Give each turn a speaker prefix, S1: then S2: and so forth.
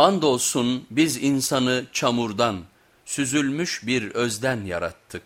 S1: Andolsun biz insanı çamurdan, süzülmüş bir özden yarattık.